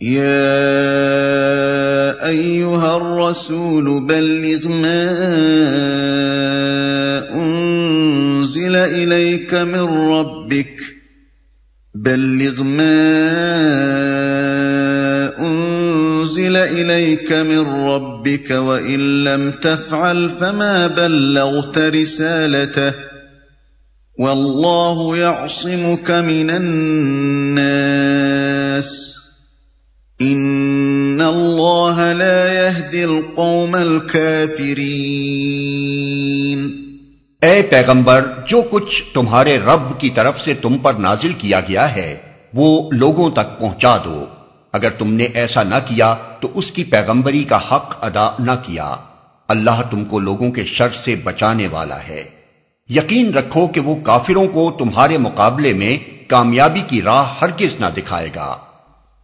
يا ايها الرسول بلغ ما انزل اليك من ربك. بلغ ما انزل اليك من ربك وان لم تفعل فما بلغت رسالته. والله يعصمك من الناس. ان اللہ لا يهدي القوم الكافرین اے پیغمبر، جو کچھ تمہارے رب کی طرف سے تم پر نازل کیا گیا ہے، وہ لوگوں تک پہنچا دو۔ اگر تم نے ایسا نہ کیا، تو اس کی پیغمبری کا حق ادا نہ کیا۔ اللہ تم کو لوگوں کے شر سے بچانے والا ہے۔ یقین رکھو کہ وہ کافروں کو تمہارے مقابلے میں کامیابی کی راہ ہرگز نہ دکھائے گا۔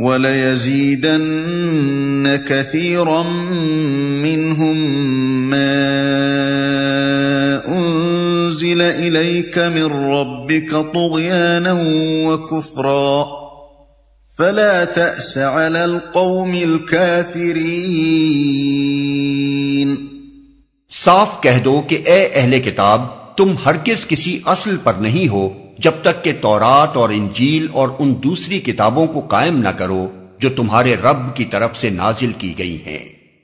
وَلَيَزِيدَنَّ كَثِيرًا مِّنْهُم مَّا أُنزِلَ إِلَيْكَ مِن رَّبِّكَ طُغْيَانًا وَكُفْرًا فَلَا تَأْسَ عَلَى الْقَوْمِ الْكَافِرِينَ صاف کہہ دو کہ اے اہل کتاب، تم ہرگز کسی اصل پر نہیں ہو۔ جب تک کہ تورات اور انجیل اور ان دوسری کتابوں کو قائم نہ کرو جو تمہارے رب کی طرف سے نازل کی گئی ہیں۔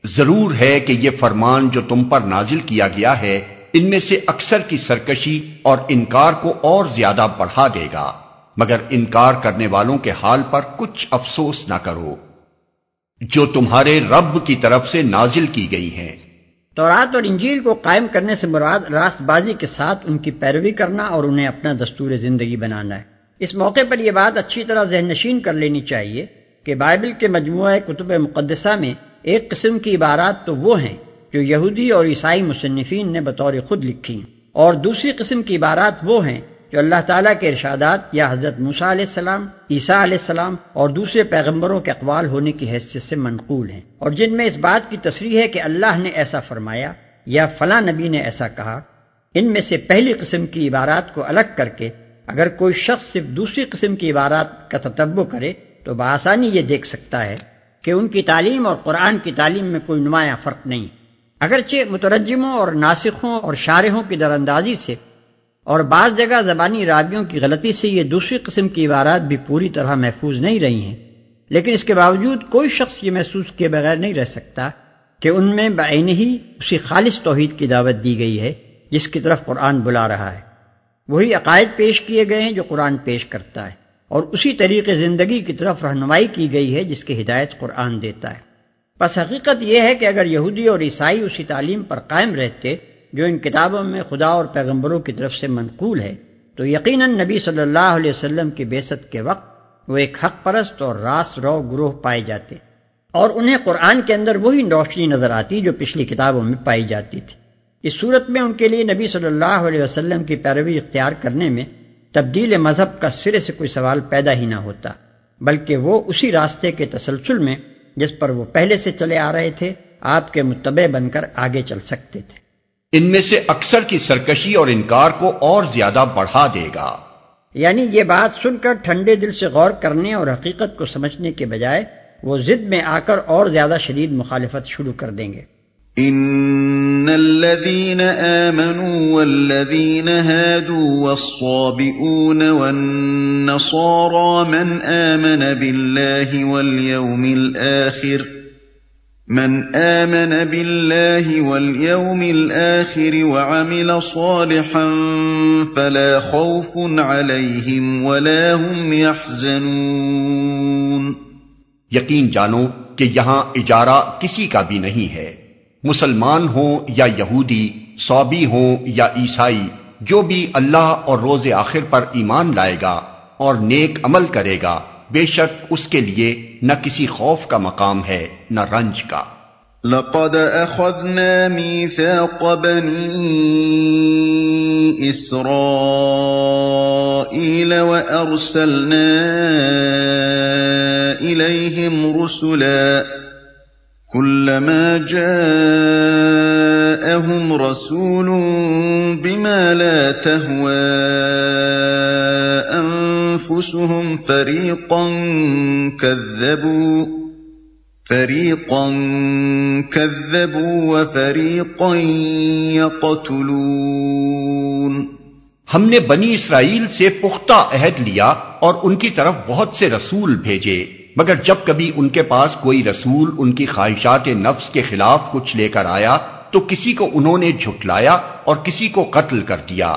ضرور ہے کہ یہ فرمان جو تم پر نازل کیا گیا ہے، ان میں سے اکثر کی سرکشی اور انکار کو اور زیادہ بڑھا دے گا۔ مگر انکار کرنے والوں کے حال پر کچھ افسوس نہ کرو۔ جو تمہارے رب کی طرف سے نازل کی گئی ہیں۔ تورات اور انجیل کو قائم کرنے سے مراد راست بازی کے ساتھ ان کی پیروی کرنا اور انہیں اپنا دستور زندگی بنانا ہے۔ اس موقع پر یہ بات اچھی طرح ذہن نشین کر لینی چاہیے کہ بائبل کے مجموعہ کتب مقدسہ میں ایک قسم کی عبارات تو وہ ہیں جو یہودی اور عیسائی مصنفین نے بطور خود لکھی اور دوسری قسم کی عبارات وہ ہیں جو اللہ تعالیٰ کے ارشادات یا حضرت موسیٰ علیہ السلام، عیسیٰ علیہ السلام اور دوسرے پیغمبروں کے اقوال ہونے کی حیثیت سے منقول ہیں اور جن میں اس بات کی تصریح ہے کہ اللہ نے ایسا فرمایا یا فلاں نبی نے ایسا کہا، ان میں سے پہلی قسم کی عبارات کو الگ کر کے اگر کوئی شخص صرف دوسری قسم کی عبارات کا تتبع کرے تو بآسانی یہ دیکھ سکتا ہے کہ ان کی تعلیم اور قرآن کی تعلیم میں کوئی نمایاں فرق نہیں۔ اگرچہ مترجموں اور ناسخوں اور شارحوں کی در اندازی سے اور بعض جگہ زبانی رابیوں کی غلطی سے یہ دوسری قسم کی عبارات بھی پوری طرح محفوظ نہیں رہی ہیں۔ لیکن اس کے باوجود کوئی شخص یہ محسوس کیے بغیر نہیں رہ سکتا کہ ان میں بعین ہی اسی خالص توحید کی دعوت دی گئی ہے جس کی طرف قرآن بلا رہا ہے۔ وہی عقائد پیش کیے گئے ہیں جو قرآن پیش کرتا ہے اور اسی طریقے زندگی کی طرف رہنمائی کی گئی ہے جس کی ہدایت قرآن دیتا ہے۔ بس حقیقت یہ ہے کہ اگر یہودی اور عیسائی اسی تعلیم پر قائم رہتے جو ان کتابوں میں خدا اور پیغمبروں کی طرف سے منقول ہے، تو یقیناً نبی صلی اللہ علیہ وسلم کی بیست کے وقت وہ ایک حق پرست اور راست رو گروہ پائے جاتے اور انہیں قرآن کے اندر وہی روشنی نظر آتی جو پچھلی کتابوں میں پائی جاتی تھی۔ اس صورت میں ان کے لیے نبی صلی اللہ علیہ وسلم کی پیروی اختیار کرنے میں تبدیل مذہب کا سرے سے کوئی سوال پیدا ہی نہ ہوتا، بلکہ وہ اسی راستے کے تسلسل میں جس پر وہ پہلے سے چلے آ رہے تھے، آپ کے متبع بن کر آگے چل سکتے تھے۔ ان میں سے اکثر کی سرکشی اور انکار کو اور زیادہ بڑھا دے گا۔ یعنی یہ بات سن کر ٹھنڈے دل سے غور کرنے اور حقیقت کو سمجھنے کے بجائے وہ ضد میں آ کر اور زیادہ شدید مخالفت شروع کر دیں گے۔ ان الذين امنوا والذين هادوا والصابئون والنصارى من امن بالله واليوم الاخر من آمن بالله واليوم الآخر وعمل صالحا فلا خوف عليهم ولا هم يحزنون۔ یقین جانو کہ یہاں اجارہ کسی کا بھی نہیں ہے۔ مسلمان ہوں یا یہودی صوبی ہوں یا عیسائی، جو بھی اللہ اور روز آخر پر ایمان لائے گا اور نیک عمل کرے گا بے شک اس کے لیے نہ کسی خوف کا مقام ہے، نہ رنج کا۔ لقد اخذنا ميثاق بني اسرائيل وارسلنا اليهم رسلا كلما جاءهم رسول بما لا تهوى انفسهم فريقا كذبوا فریقا كذبوا وفریقا يقتلون۔ ہم نے بنی اسرائیل سے پختہ عہد لیا اور ان کی طرف بہت سے رسول بھیجے، مگر جب کبھی ان کے پاس کوئی رسول ان کی خواہشات نفس کے خلاف کچھ لے کر آیا، تو کسی کو انہوں نے جھٹلایا اور کسی کو قتل کر دیا۔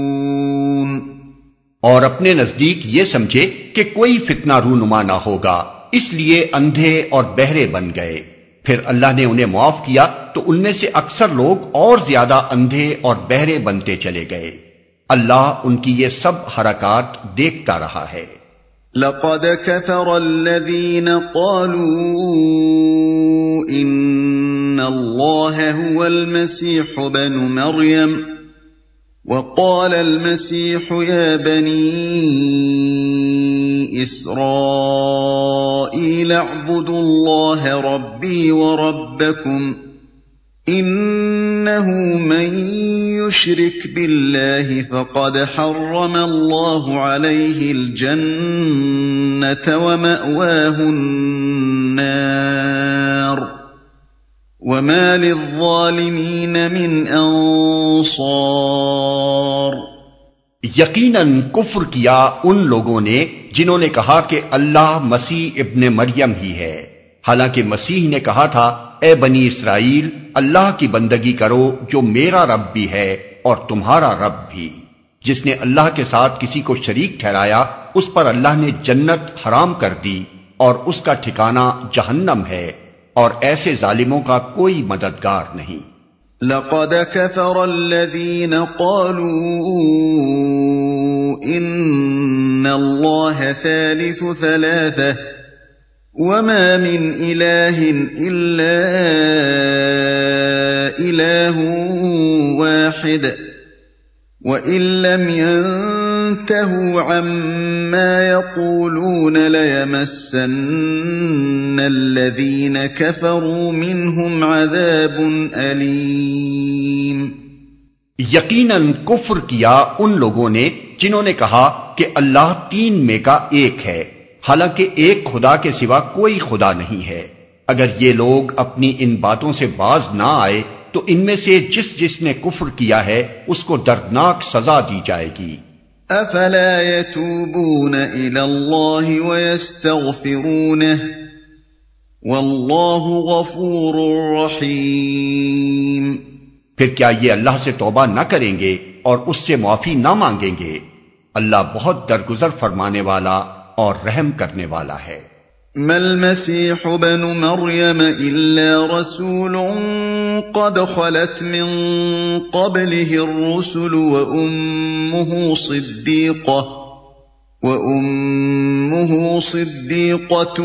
اور اپنے نزدیک یہ سمجھے کہ کوئی فتنہ رونما نہ ہوگا، اس لیے اندھے اور بہرے بن گئے۔ پھر اللہ نے انہیں معاف کیا تو ان میں سے اکثر لوگ اور زیادہ اندھے اور بہرے بنتے چلے گئے۔ اللہ ان کی یہ سب حرکات دیکھتا رہا ہے۔ لقد كفر الذين قالوا ان الله هو المسيح بن مريم۔ وقال المسيح يا بني اسرائيل اعبدوا الله ربي وربكم انه من يشرك بالله فقد حرم الله عليه الجنه وماواه النار وما للظالمين من انصار یقیناً کفر کیا ان لوگوں نے جنہوں نے کہا کہ اللہ مسیح ابن مریم ہی ہے۔ حالانکہ مسیح نے کہا تھا، اے بنی اسرائیل، اللہ کی بندگی کرو جو میرا رب بھی ہے اور تمہارا رب بھی۔ جس نے اللہ کے ساتھ کسی کو شریک ٹھہرایا، اس پر اللہ نے جنت حرام کر دی اور اس کا ٹھکانہ جہنم ہے۔ اور ایسے ظالموں کا کوئی مددگار نہیں۔ لقد كفر الذين قالوا ان الله ثالث ثلاثه وما من اله الا اله واحد وان لم ين ينتهوا عما يقولون ليمسن الذين كفروا منهم عذاب اليم یقیناً کفر کیا ان لوگوں نے جنہوں نے کہا کہ اللہ تین میں کا ایک ہے۔ حالانکہ ایک خدا کے سوا کوئی خدا نہیں ہے۔ اگر یہ لوگ اپنی ان باتوں سے باز نہ آئے، تو ان میں سے جس جس نے کفر کیا ہے، اس کو دردناک سزا دی جائے گی۔ افلا يتوبون الى الله ويستغفرونه والله غفور رحيم پھر کیا یہ اللہ سے توبہ نہ کریں گے اور اس سے معافی نہ مانگیں گے؟ اللہ بہت درگزر فرمانے والا اور رحم کرنے والا ہے۔ ما المسيح ابن مريم الا رسول قد خلت من قبله الرسل وامه صديقه وامه صديقه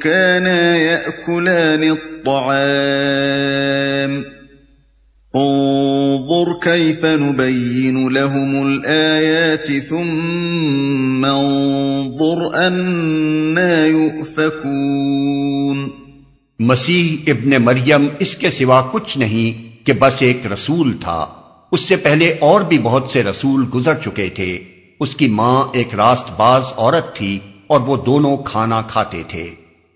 كانا ياكلان الطعام انظر كيف نبين لهم الايات ثم انظر انا يؤفكون مسیح ابن مریم اس کے سوا کچھ نہیں کہ بس ایک رسول تھا۔ اس سے پہلے اور بھی بہت سے رسول گزر چکے تھے۔ اس کی ماں ایک راست باز عورت تھی اور وہ دونوں کھانا کھاتے تھے۔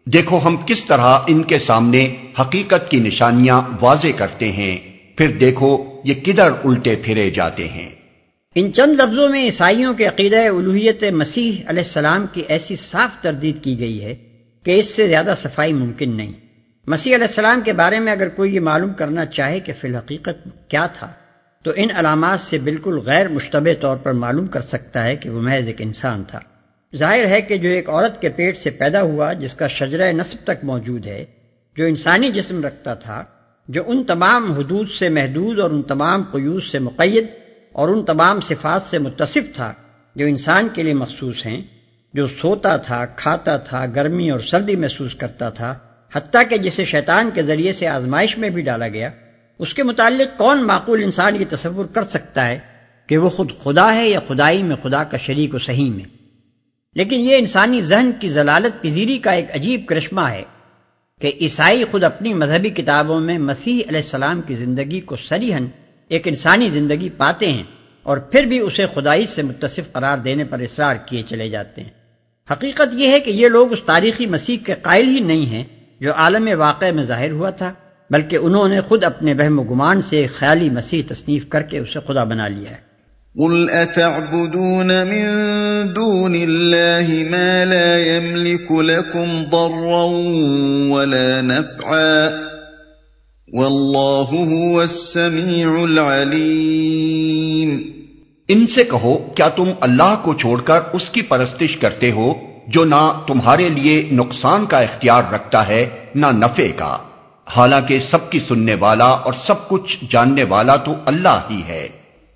دیکھو ہم کس طرح ان کے سامنے حقیقت کی نشانیاں واضح کرتے ہیں۔ پھر دیکھو یہ کدھر الٹے پھرے جاتے ہیں۔ ان چند لفظوں میں عیسائیوں کے عقیدہ الوحیت مسیح علیہ السلام کی ایسی صاف تردید کی گئی ہے کہ اس سے زیادہ صفائی ممکن نہیں۔ مسیح علیہ السلام کے بارے میں اگر کوئی یہ معلوم کرنا چاہے کہ فی الحقیقت کیا تھا، تو ان علامات سے بالکل غیر مشتبہ طور پر معلوم کر سکتا ہے کہ وہ محض ایک انسان تھا۔ ظاہر ہے کہ جو ایک عورت کے پیٹ سے پیدا ہوا، جس کا شجرہ نصب تک موجود ہے، جو انسانی جسم رکھتا تھا جو ان تمام حدود سے محدود اور ان تمام قیوس سے مقید اور ان تمام صفات سے متصف تھا، جو انسان کے لیے مخصوص ہیں، جو سوتا تھا، کھاتا تھا، گرمی اور سردی محسوس کرتا تھا، حتیٰ کہ جسے شیطان کے ذریعے سے آزمائش میں بھی ڈالا گیا۔ اس کے متعلق کون معقول انسان یہ تصور کر سکتا ہے کہ وہ خود خدا ہے یا خدائی میں خدا کا شریک و صحیح میں؟ لیکن یہ انسانی ذہن کی ضلالت پذیری کا ایک عجیب کرشمہ ہے۔ کہ عیسائی خود اپنی مذہبی کتابوں میں مسیح علیہ السلام کی زندگی کو سریحن ایک انسانی زندگی پاتے ہیں اور پھر بھی اسے خدائی سے متصف قرار دینے پر اصرار کیے چلے جاتے ہیں۔ حقیقت یہ ہے کہ یہ لوگ اس تاریخی مسیح کے قائل ہی نہیں ہیں جو عالم واقع میں ظاہر ہوا تھا، بلکہ انہوں نے خود اپنے بہم و گمان سے خیالی مسیح تصنیف کر کے اسے خدا بنا لیا ہے۔ قل اتعبدون من دون الله ما لا يملك لكم ضرا ولا نفعا والله هو السميع العليم ان سے کہو، کیا تم اللہ کو چھوڑ کر اس کی پرستش کرتے ہو جو نہ تمہارے لیے نقصان کا اختیار رکھتا ہے، نہ نفع کا؟ حالانکہ سب کی سننے والا اور سب کچھ جاننے والا تو اللہ ہی ہے۔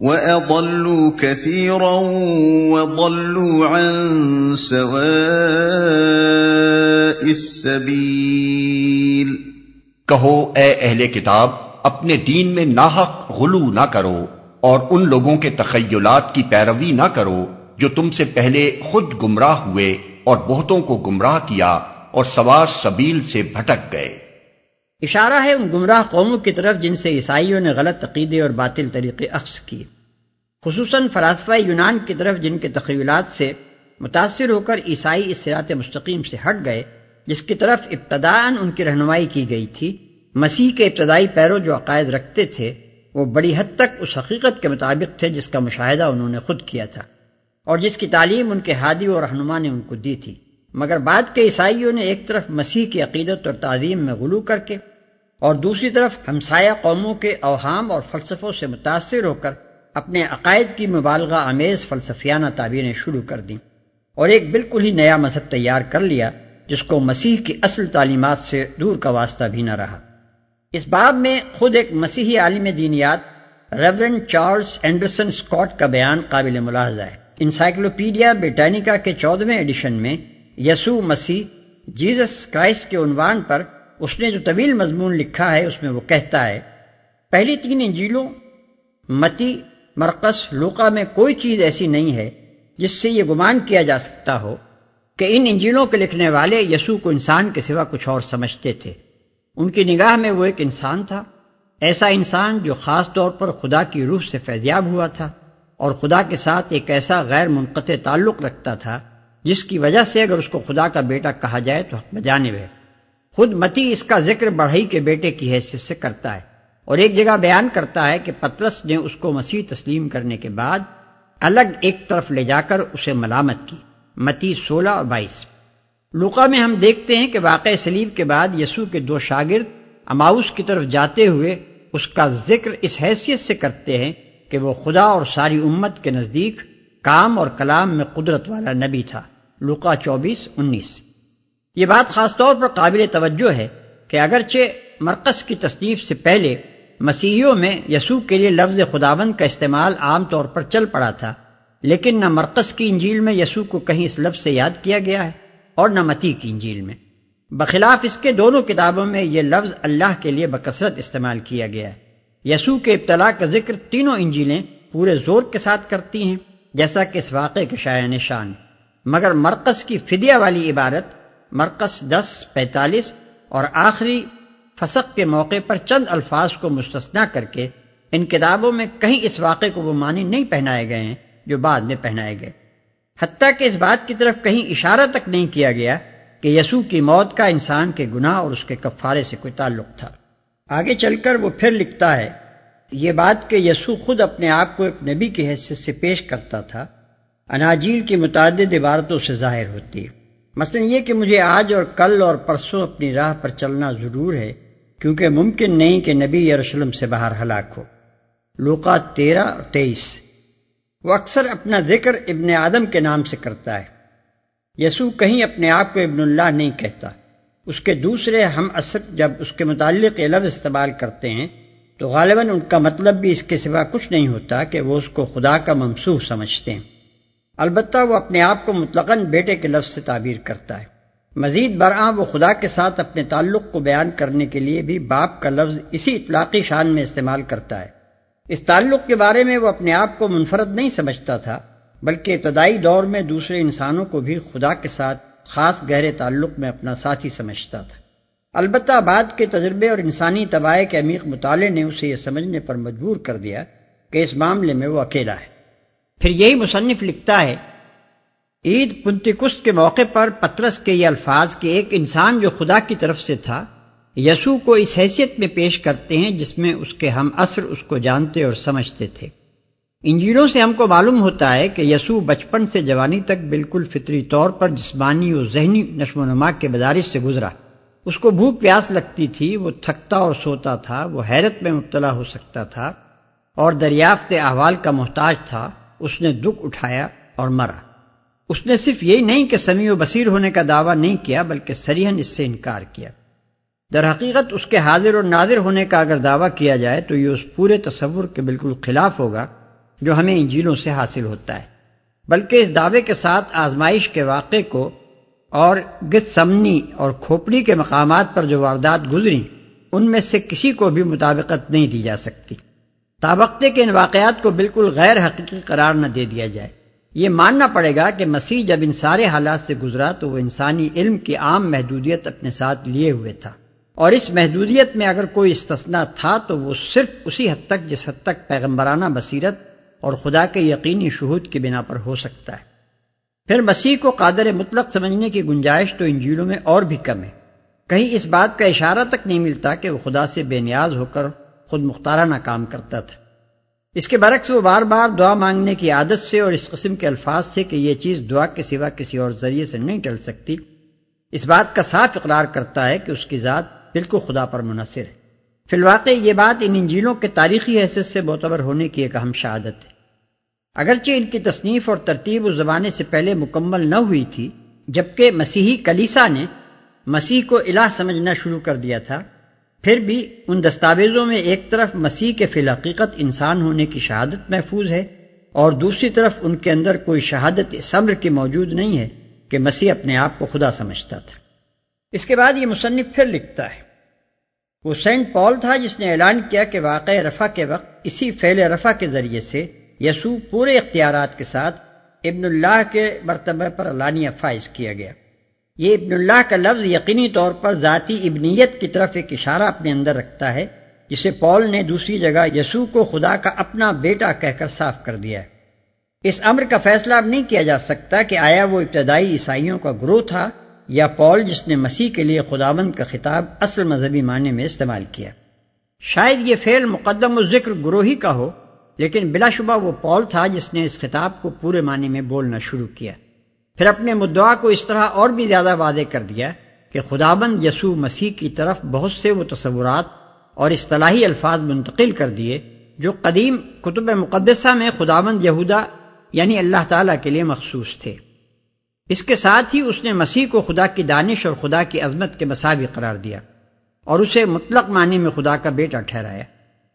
وَأَضَلُّوا كَثِيرًا وَضَلُّوا عَن سَوَاءِ السَّبِيلِ کہو، اے اہل کتاب، اپنے دین میں ناحق غلو نہ کرو اور ان لوگوں کے تخیلات کی پیروی نہ کرو جو تم سے پہلے خود گمراہ ہوئے اور بہتوں کو گمراہ کیا اور سوار سبیل سے بھٹک گئے۔ اشارہ ہے ان گمراہ قوموں کی طرف جن سے عیسائیوں نے غلط عقیدے اور باطل طریقے اخذ کیے۔ خصوصاً فلاسفہ یونان کی طرف جن کے تخیلات سے متاثر ہو کر عیسائی اس سرات مستقیم سے ہٹ گئے، جس کی طرف ابتداً ان کی رہنمائی کی گئی تھی، مسیح کے ابتدائی پیرو جو عقائد رکھتے تھے، وہ بڑی حد تک اس حقیقت کے مطابق تھے جس کا مشاہدہ انہوں نے خود کیا تھا۔ اور جس کی تعلیم ان کے ہادی اور رہنما نے ان کو دی تھی۔ مگر بعد کے عیسائیوں نے ایک طرف مسیح کی عقیدت اور تعظیم میں غلو کر کے اور دوسری طرف ہمسایہ قوموں کے اوہام اور فلسفوں سے متاثر ہو کر اپنے عقائد کی مبالغہ آمیز فلسفیانہ تعبیریں شروع کر دیں اور ایک بالکل ہی نیا مذہب تیار کر لیا جس کو مسیح کی اصل تعلیمات سے دور کا واسطہ بھی نہ رہا۔ اس باب میں خود ایک مسیحی عالم دینیات ریورنڈ چارلز اینڈرسن اسکاٹ کا بیان قابل ملاحظہ ہے۔ انسائکلوپیڈیا بیٹینیکا کے چودہویں ایڈیشن میں یسوع مسیح جیزس کرائسٹ کے عنوان پر اس نے جو طویل مضمون لکھا ہے، اس میں وہ کہتا ہے، پہلی تین انجیلوں، متی مرکز لوکا میں کوئی چیز ایسی نہیں ہے جس سے یہ گمان کیا جا سکتا ہو کہ ان انجیلوں کے لکھنے والے یسوع کو انسان کے سوا کچھ اور سمجھتے تھے۔ ان کی نگاہ میں وہ ایک انسان تھا، ایسا انسان جو خاص طور پر خدا کی روح سے فیضیاب ہوا تھا اور خدا کے ساتھ ایک ایسا غیر منقطع تعلق رکھتا تھا، جس کی وجہ سے اگر اس کو خدا کا بیٹا کہا جائے تو حق بجانے ہے۔ خود متی اس کا ذکر بڑھئی کے بیٹے کی حیثیت سے کرتا ہے اور ایک جگہ بیان کرتا ہے کہ پترس نے اس کو مسیح تسلیم کرنے کے بعد الگ ایک طرف لے جا کر اسے ملامت کی، متی سولہ اور بائیس۔ لوکا میں ہم دیکھتے ہیں کہ واقع سلیب کے بعد یسوع کے دو شاگرد اماؤس کی طرف جاتے ہوئے اس کا ذکر اس حیثیت سے کرتے ہیں کہ وہ خدا اور ساری امت کے نزدیک کام اور کلام میں قدرت والا نبی تھا۔ لوکا چوبیس، انیس۔ یہ بات خاص طور پر قابل توجہ ہے کہ اگرچہ مرکز کی تصنیف سے پہلے مسیحیوں میں یسوع کے لیے لفظ خداوند کا استعمال عام طور پر چل پڑا تھا، لیکن نہ مرکز کی انجیل میں یسوع کو کہیں اس لفظ سے یاد کیا گیا ہے اور نہ متی کی انجیل میں۔ بخلاف اس کے دونوں کتابوں میں یہ لفظ اللہ کے لیے بکثرت استعمال کیا گیا ہے۔ یسوع کے ابتلا کا ذکر تینوں انجیلیں پورے زور کے ساتھ کرتی ہیں، جیسا کہ اس واقعے کے شاع نشان۔ مگر مرکز کی فدیہ والی عبارت مرکز دس، پینتالیس، اور آخری فسق کے موقع پر چند الفاظ کو مستثنا کر کے ان کتابوں میں کہیں اس واقعے کو وہ معنی نہیں پہنائے گئے ہیں جو بعد میں پہنائے گئے۔ حتیٰ کہ اس بات کی طرف کہیں اشارہ تک نہیں کیا گیا کہ یسوع کی موت کا انسان کے گناہ اور اس کے کفارے سے کوئی تعلق تھا۔ آگے چل کر وہ پھر لکھتا ہے، یہ بات کہ یسوع خود اپنے آپ کو ایک نبی کی حیثیت سے پیش کرتا تھا، اناجیل کی متعدد عبارتوں سے ظاہر ہوتی ہے۔ مثلا یہ کہ مجھے آج اور کل اور پرسوں اپنی راہ پر چلنا ضرور ہے، کیونکہ ممکن نہیں کہ نبی یروشلم سے باہر ہلاک ہو۔ لوکا تیرہ اور تیئیس۔ وہ اکثر اپنا ذکر ابن آدم کے نام سے کرتا ہے۔ یسوع کہیں اپنے آپ کو ابن اللہ نہیں کہتا۔ اس کے دوسرے ہم اثر جب اس کے متعلق لفظ استعمال کرتے ہیں، تو غالباً ان کا مطلب بھی اس کے سوا کچھ نہیں ہوتا کہ وہ اس کو خدا کا ممسوخ سمجھتے ہیں۔ البتہ وہ اپنے آپ کو مطلقاً بیٹے کے لفظ سے تعبیر کرتا ہے۔ مزید برآں وہ خدا کے ساتھ اپنے تعلق کو بیان کرنے کے لیے بھی باپ کا لفظ اسی اطلاقی شان میں استعمال کرتا ہے۔ اس تعلق کے بارے میں وہ اپنے آپ کو منفرد نہیں سمجھتا تھا، بلکہ ابتدائی دور میں دوسرے انسانوں کو بھی خدا کے ساتھ خاص گہرے تعلق میں اپنا ساتھی سمجھتا تھا۔ البتہ بعد کے تجربے اور انسانی طبائع کے عمیق مطالعے نے اسے یہ سمجھنے پر مجبور کر دیا کہ اس معاملے میں وہ اکیلا ہے۔ پھر یہی مصنف لکھتا ہے، عید پنتکست کے موقع پر پترس کے یہ الفاظ کہ ایک انسان جو خدا کی طرف سے تھا، یسوع کو اس حیثیت میں پیش کرتے ہیں جس میں اس کے ہم اثر اس کو جانتے اور سمجھتے تھے۔ انجیلوں سے ہم کو معلوم ہوتا ہے کہ یسوع بچپن سے جوانی تک بالکل فطری طور پر جسمانی اور ذہنی نشو و نما کے بدارش سے گزرا۔ اس کو بھوک پیاس لگتی تھی، وہ تھکتا اور سوتا تھا، وہ حیرت میں مبتلا ہو سکتا تھا اور دریافت احوال کا محتاج تھا۔ اس نے دکھ اٹھایا اور مرا۔ اس نے صرف یہی نہیں کہ سمیع و بصیر ہونے کا دعویٰ نہیں کیا، بلکہ سریحن اس سے انکار کیا۔ در حقیقت اس کے حاضر اور ناظر ہونے کا اگر دعویٰ کیا جائے تو یہ اس پورے تصور کے بالکل خلاف ہوگا جو ہمیں انجیلوں سے حاصل ہوتا ہے۔ بلکہ اس دعوے کے ساتھ آزمائش کے واقعے کو اور گت سمنی اور کھوپڑی کے مقامات پر جو واردات گزری ان میں سے کسی کو بھی مطابقت نہیں دی جا سکتی۔ تابقتے کے ان واقعات کو بالکل غیر حقیقی قرار نہ دے دیا جائے۔ یہ ماننا پڑے گا کہ مسیح جب ان سارے حالات سے گزرا تو وہ انسانی علم کی عام محدودیت اپنے ساتھ لیے ہوئے تھا۔ اور اس محدودیت میں اگر کوئی استثنا تھا تو وہ صرف اسی حد تک جس حد تک پیغمبرانہ بصیرت اور خدا کے یقینی شہود کی بنا پر ہو سکتا ہے۔ پھر مسیح کو قادر مطلق سمجھنے کی گنجائش تو انجیلوں میں اور بھی کم ہے۔ کہیں اس بات کا اشارہ تک نہیں ملتا کہ وہ خدا سے بے نیاز ہو کر خود مختارانہ کام کرتا تھا۔ اس کے برعکس وہ بار بار دعا مانگنے کی عادت سے اور اس قسم کے الفاظ سے کہ یہ چیز دعا کے سوا کسی اور ذریعے سے نہیں ٹل سکتی، اس بات کا صاف اقرار کرتا ہے کہ اس کی ذات بالکل خدا پر منحصر ہے۔ فی الواقع یہ بات ان انجیلوں کے تاریخی حیثیت سے معتبر ہونے کی ایک اہم شہادت ہے۔ اگرچہ ان کی تصنیف اور ترتیب اس زمانے سے پہلے مکمل نہ ہوئی تھی، جبکہ مسیحی کلیسا نے مسیح کو الہ سمجھنا شروع کر دیا تھا۔ پھر بھی ان دستاویزوں میں ایک طرف مسیح کے فی الحقیقت انسان ہونے کی شہادت محفوظ ہے اور دوسری طرف ان کے اندر کوئی شہادت صبر کی موجود نہیں ہے کہ مسیح اپنے آپ کو خدا سمجھتا تھا۔ اس کے بعد یہ مصنف پھر لکھتا ہے، وہ سینٹ پال تھا جس نے اعلان کیا کہ واقع رفع کے وقت اسی فیل رفع کے ذریعے سے یسوع پورے اختیارات کے ساتھ ابن اللہ کے مرتبہ پر علانیہ فائز کیا گیا۔ یہ ابن اللہ کا لفظ یقینی طور پر ذاتی ابنیت کی طرف ایک اشارہ اپنے اندر رکھتا ہے، جسے پول نے دوسری جگہ یسوع کو خدا کا اپنا بیٹا کہہ کر صاف کر دیا ہے۔ اس امر کا فیصلہ اب نہیں کیا جا سکتا کہ آیا وہ ابتدائی عیسائیوں کا گروہ تھا یا پول جس نے مسیح کے لیے خداوند کا خطاب اصل مذہبی معنی میں استعمال کیا۔ شاید یہ فعل مقدم و ذکر گروہی کا ہو، لیکن بلا شبہ وہ پول تھا جس نے اس خطاب کو پورے معنی میں بولنا شروع کیا۔ پھر اپنے مدعا کو اس طرح اور بھی زیادہ واضح کر دیا کہ خدابند یسوع مسیح کی طرف بہت سے وہ تصورات اور اصطلاحی الفاظ منتقل کر دیے جو قدیم کتب مقدسہ میں خدابند یہودا یعنی اللہ تعالیٰ کے لیے مخصوص تھے۔ اس کے ساتھ ہی اس نے مسیح کو خدا کی دانش اور خدا کی عظمت کے مساوی قرار دیا اور اسے مطلق معنی میں خدا کا بیٹا ٹھہرایا۔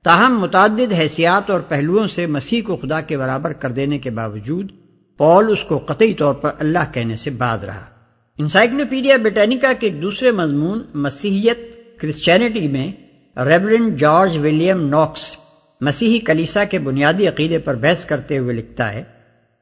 تاہم متعدد حیثیات اور پہلوؤں سے مسیح کو خدا کے برابر کر دینے کے باوجود پول اس کو قطعی طور پر اللہ کہنے سے بعد رہا۔ انسائکلوپیڈیا بریٹینیکا کے ایک دوسرے مضمون مسیحیت کرسچینٹی میں ریبرنڈ جارج ولیم ناکس مسیحی کلیسا کے بنیادی عقیدے پر بحث کرتے ہوئے لکھتا ہے،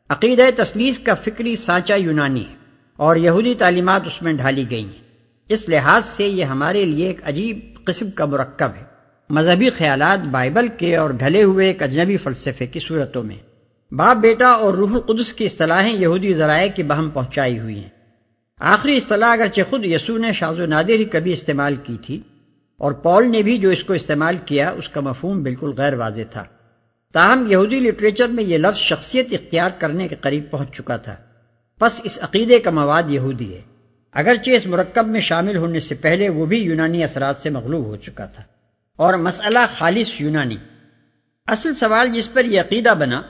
عقیدہ تسلیس کا فکری سانچہ یونانی ہے اور یہودی تعلیمات اس میں ڈھالی گئی ہیں۔ اس لحاظ سے یہ ہمارے لیے ایک عجیب قسم کا مرکب ہے۔ مذہبی خیالات بائبل کے اور ڈھلے ہوئے ایک اجنبی فلسفے کی صورتوں میں۔ باپ بیٹا اور روح القدس کی اصطلاحیں یہودی ذرائع کی بہم پہنچائی ہوئی ہیں۔ آخری اصطلاح اگرچہ خود یسوع نے شاز و نادر ہی کبھی استعمال کی تھی، اور پال نے بھی جو اس کو استعمال کیا، اس کا مفہوم بالکل غیر واضح تھا۔ تاہم، یہودی لٹریچر میں یہ لفظ شخصیت اختیار کرنے کے قریب پہنچ چکا تھا۔ پس اس عقیدے کا مواد یہودی ہے۔ اگرچہ اس مرکب میں شامل ہونے سے پہلے وہ بھی یونانی اثرات سے مغلوب ہو چکا تھا۔ اور مسئلہ خالص یونانی۔ اصل سوال جس پر یہ عقیدہ بنا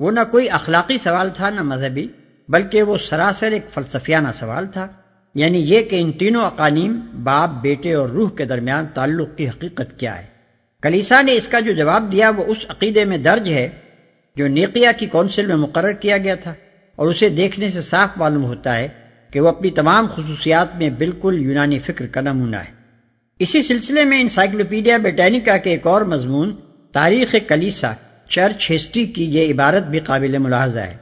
وہ نہ کوئی اخلاقی سوال تھا نہ مذہبی، بلکہ وہ سراسر ایک فلسفیانہ سوال تھا۔ یعنی یہ کہ ان تینوں اقانیم باپ، بیٹے اور روح کے درمیان تعلق کی حقیقت کیا ہے۔ کلیسا نے اس کا جو جواب دیا وہ اس عقیدے میں درج ہے جو نیقیہ کی کونسل میں مقرر کیا گیا تھا۔ اور اسے دیکھنے سے صاف معلوم ہوتا ہے کہ وہ اپنی تمام خصوصیات میں بالکل یونانی فکر کا نمونہ ہے۔ اسی سلسلے میں انسائکلوپیڈیا بیٹینیکا کے ایک اور مضمون، تاریخ کلیسا چرچ ہسٹری کی یہ عبارت بھی قابل ملاحظہ ہے۔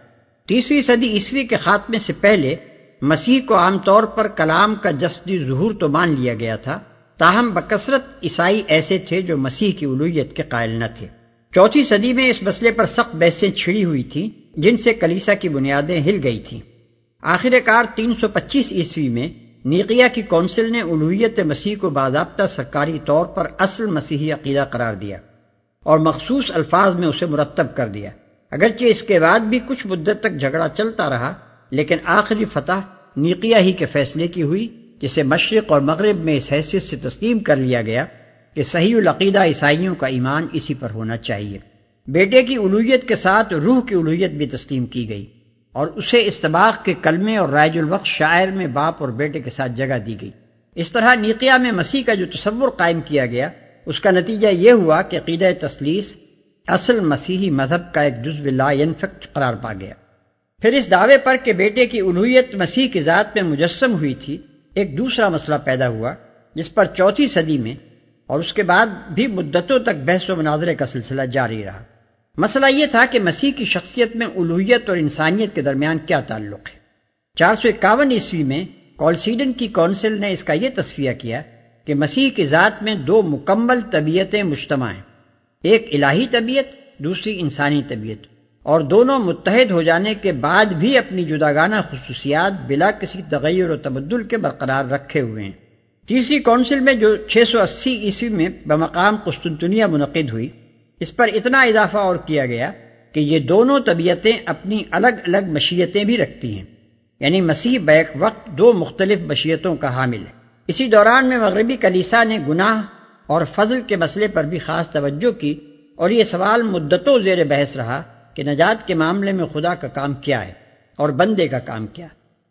تیسری صدی عیسوی کے خاتمے سے پہلے مسیح کو عام طور پر کلام کا جسدی ظہور تو مان لیا گیا تھا۔ تاہم بکثرت عیسائی ایسے تھے جو مسیح کی علویت کے قائل نہ تھے۔ چوتھی صدی میں اس مسئلے پر سخت بحثیں چھڑی ہوئی تھیں، جن سے کلیسا کی بنیادیں ہل گئی تھیں۔ آخر کار تین سو پچیس عیسوی میں نیقیہ کی کونسل نے الوحیت مسیح کو باضابطہ سرکاری طور پر اصل مسیحی عقیدہ قرار دیا۔ اور مخصوص الفاظ میں اسے مرتب کر دیا۔ اگرچہ اس کے بعد بھی کچھ مدت تک جھگڑا چلتا رہا، لیکن آخری فتح نیقیہ ہی کے فیصلے کی ہوئی، جسے مشرق اور مغرب میں اس حیثیت سے تسلیم کر لیا گیا کہ صحیح العقیدہ عیسائیوں کا ایمان اسی پر ہونا چاہیے۔ بیٹے کی الوحیت کے ساتھ روح کی الوحیت بھی تسلیم کی گئی اور اسے استباق کے کلمے اور رائج الوقت شاعر میں باپ اور بیٹے کے ساتھ جگہ دی گئی۔ اس طرح نیقیہ میں مسیح کا جو تصور قائم کیا گیا اس کا نتیجہ یہ ہوا کہ عقیدہ تسلیس اصل مسیحی مذہب کا ایک جزو لا ینفکٹ قرار پا گیا۔ پھر اس دعوے پر کہ بیٹے کی الوحیت مسیح کی ذات میں مجسم ہوئی تھی، ایک دوسرا مسئلہ پیدا ہوا، جس پر چوتھی صدی میں اور اس کے بعد بھی مدتوں تک بحث و مناظرے کا سلسلہ جاری رہا۔ مسئلہ یہ تھا کہ مسیح کی شخصیت میں الوحیت اور انسانیت کے درمیان کیا تعلق ہے۔ چار سو اکاون عیسوی میں کالسیڈن کی کونسل نے اس کا یہ تصفیہ کیا کہ مسیح کی ذات میں دو مکمل طبیعتیں مجتمع ہیں۔ ایک الہی طبیعت، دوسری انسانی طبیعت۔ اور دونوں متحد ہو جانے کے بعد بھی اپنی جداگانہ خصوصیات بلا کسی تغیر و تبدل کے برقرار رکھے ہوئے ہیں۔ تیسری کونسل میں جو چھ سو اسی عیسوی میں بمقام قسطنطنیہ منعقد ہوئی، اس پر اتنا اضافہ اور کیا گیا کہ یہ دونوں طبیعتیں اپنی الگ الگ مشیتیں بھی رکھتی ہیں۔ یعنی مسیح بیک وقت دو مختلف مشیتوں کا حامل ہے۔ اسی دوران میں مغربی کلیسا نے گناہ اور فضل کے مسئلے پر بھی خاص توجہ کی اور یہ سوال مدتوں زیر بحث رہا کہ نجات کے معاملے میں خدا کا کام کیا ہے اور بندے کا کام کیا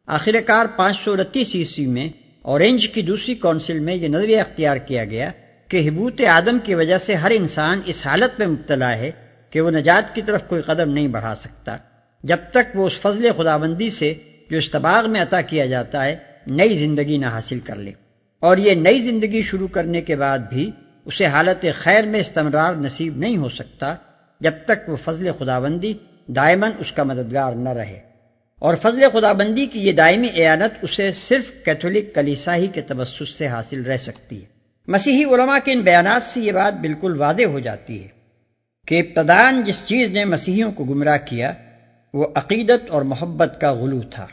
آخر کار پانچ سو انتیس عیسوی میں اورنج کی دوسری کونسل میں یہ نظریہ اختیار کیا گیا کہ حبوت آدم کی وجہ سے ہر انسان اس حالت میں مبتلا ہے کہ وہ نجات کی طرف کوئی قدم نہیں بڑھا سکتا۔ جب تک وہ اس فضل خداوندی سے جو استباغ میں عطا کیا جاتا ہے نئی زندگی نہ حاصل کر لے۔ اور یہ نئی زندگی شروع کرنے کے بعد بھی اسے حالت خیر میں استمرار نصیب نہیں ہو سکتا جب تک وہ فضل خداوندی دائمن اس کا مددگار نہ رہے۔ اور فضل خداوندی کی یہ دائمی اعانت اسے صرف کیتھولک کلیسا ہی کے تبسط سے حاصل رہ سکتی ہے۔ مسیحی علماء کے ان بیانات سے یہ بات بالکل واضح ہو جاتی ہے کہ ابتدان جس چیز نے مسیحیوں کو گمراہ کیا وہ عقیدت اور محبت کا غلو تھا۔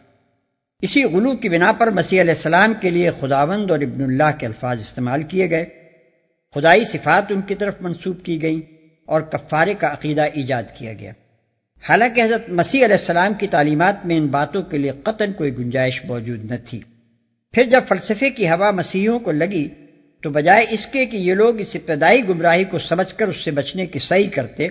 اسی غلو کی بنا پر مسیح علیہ السلام کے لیے خداوند اور ابن اللہ کے الفاظ استعمال کیے گئے۔ خدائی صفات ان کی طرف منسوب کی گئیں اور کفارے کا عقیدہ ایجاد کیا گیا۔ حالانکہ حضرت مسیح علیہ السلام کی تعلیمات میں ان باتوں کے لیے قطن کوئی گنجائش موجود نہ تھی۔ پھر جب فلسفے کی ہوا مسیحوں کو لگی، تو بجائے اس کے کہ یہ لوگ اس ابتدائی گمراہی کو سمجھ کر اس سے بچنے کی صحیح کرتے،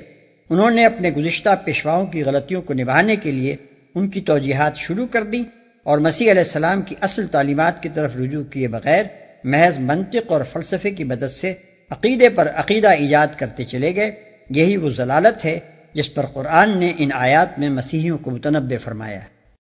انہوں نے اپنے گزشتہ پیشواؤں کی غلطیوں کو نبھانے کے لیے ان کی توجیحات شروع کر دیں۔ اور مسیح علیہ السلام کی اصل تعلیمات کی طرف رجوع کیے بغیر محض منطق اور فلسفے کی مدد سے عقیدے پر عقیدہ ایجاد کرتے چلے گئے۔ یہی وہ ضلالت ہے جس پر قرآن نے ان آیات میں مسیحیوں کو متنبع فرمایا۔ ہے